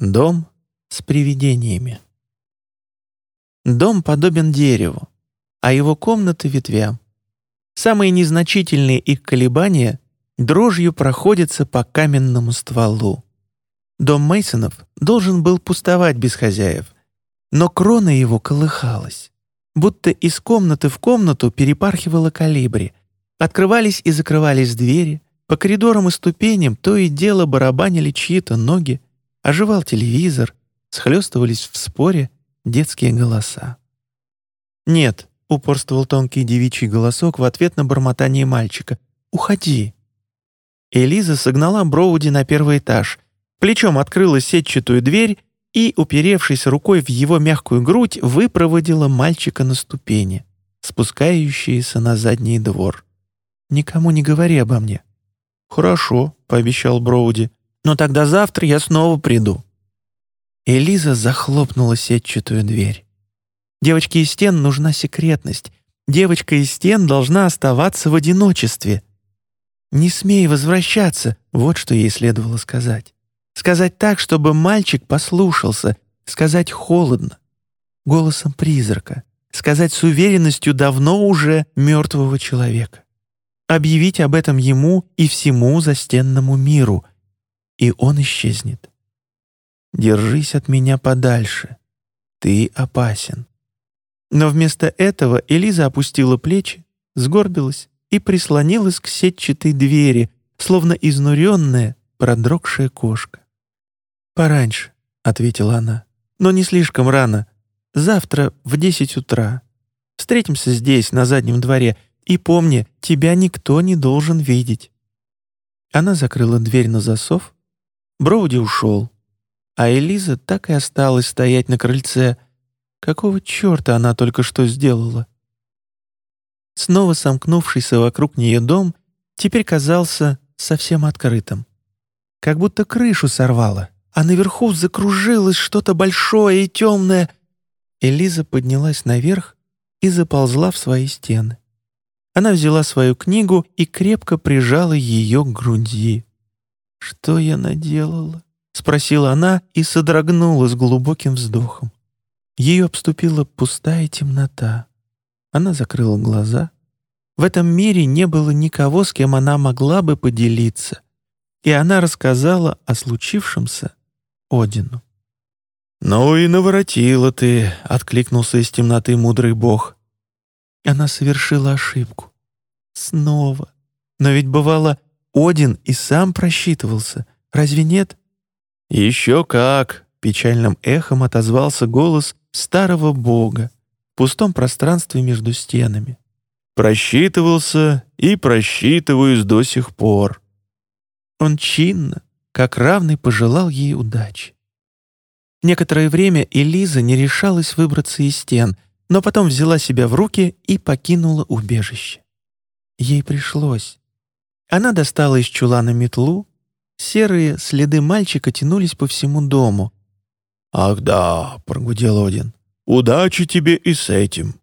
Дом с привидениями. Дом подобен дереву, а его комнаты — ветвям. Самые незначительные их колебания дрожью проходятся по каменному стволу. Дом Мейсонов должен был пустовать без хозяев, но крона его колыхалась, будто из комнаты в комнату перепархивала калибри. Открывались и закрывались двери, по коридорам и ступеням то и дело барабанили чьи-то ноги, оживал телевизор, схлестывались в споре детские голоса. «Нет», — упорствовал тонкий девичий голосок в ответ на бормотание мальчика, «уходи». Элиза согнала Броуди на первый этаж, плечом открыла сетчатую дверь и, уперевшись рукой в его мягкую грудь, выпроводила мальчика на ступени, спускающиеся на задний двор. «Никому не говори обо мне». «Хорошо», — пообещал Броуди, «но тогда завтра я снова приду». Элиза захлопнула сетчатую дверь. Девочке из стен нужна секретность. Девочка из стен должна оставаться в одиночестве. «Не смей возвращаться», — вот что ей следовало сказать. Сказать так, чтобы мальчик послушался, сказать холодно, голосом призрака, сказать с уверенностью давно уже мертвого человека. Объявить об этом ему и всему застенному миру, и он исчезнет. Держись от меня подальше. Ты опасен. Но вместо этого Элиза опустила плечи, сгорбилась и прислонилась к сетчатой двери, словно изнуренная, продрогшая кошка. «Пораньше», — ответила она, — «но не слишком рано. Завтра в десять утра. Встретимся здесь, на заднем дворе, и помни, тебя никто не должен видеть». Она закрыла дверь на засов. Броуди ушел, а Элиза так и осталась стоять на крыльце. Какого черта она только что сделала? Снова сомкнувшийся вокруг нее дом теперь казался совсем открытым. Как будто крышу сорвало, а наверху закружилось что-то большое и темное. Элиза поднялась наверх и заползла в свои стены. Она взяла свою книгу и крепко прижала ее к груди. «Что я наделала?» — спросила она и содрогнулась глубоким вздохом. Ее обступила пустая темнота. Она закрыла глаза. В этом мире не было никого, с кем она могла бы поделиться. И она рассказала о случившемся Одину. «Ну и наворотила ты», — откликнулся из темноты мудрый бог. Она совершила ошибку. Снова. Но ведь бывало, Один и сам просчитывался. Разве нет? «Еще как!» — печальным эхом отозвался голос старого бога в пустом пространстве между стенами. «Просчитывался и просчитываюсь до сих пор». Он чинно, как равный, пожелал ей удачи. Некоторое время Элиза не решалась выбраться из стен, но потом взяла себя в руки и покинула убежище. Ей пришлось. Она достала из чулана метлу, Серые следы мальчика тянулись по всему дому. «Ах да», — прогудел Один, — «удачи тебе и с этим».